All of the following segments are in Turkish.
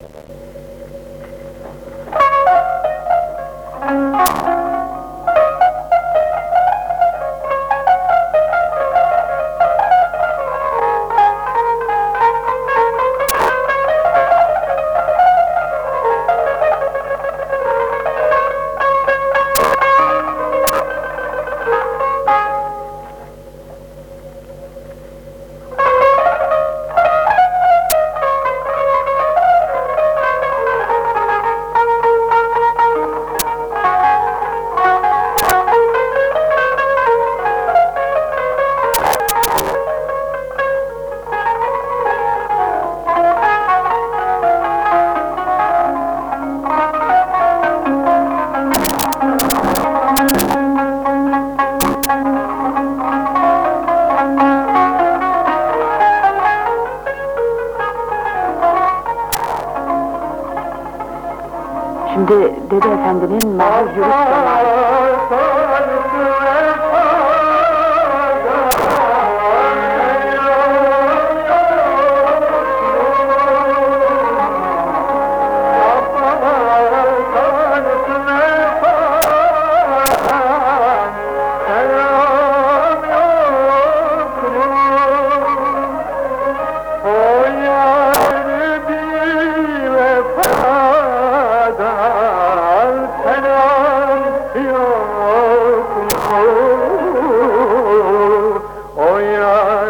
Thank you. Şimdi Dede Efendi'nin Mahir Yürüt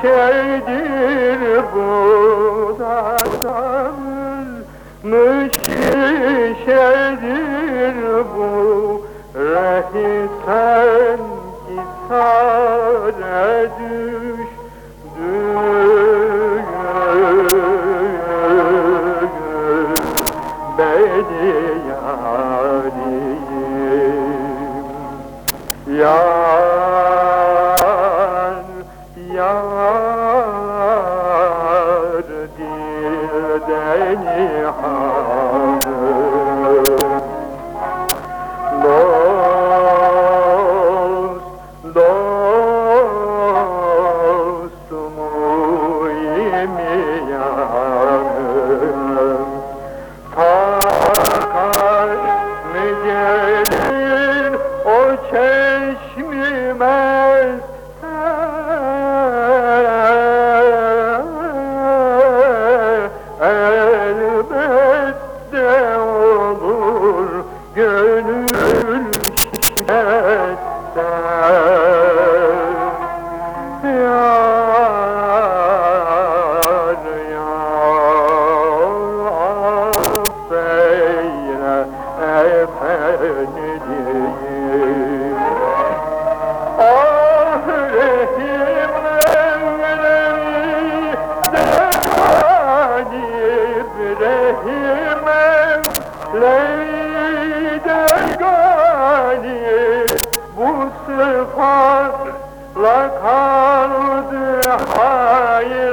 şişedir bu da Mü şişedir bu Rehiten gitare düştü Beni yarim Ya جهان parlar kaldı hayır.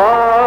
Bye.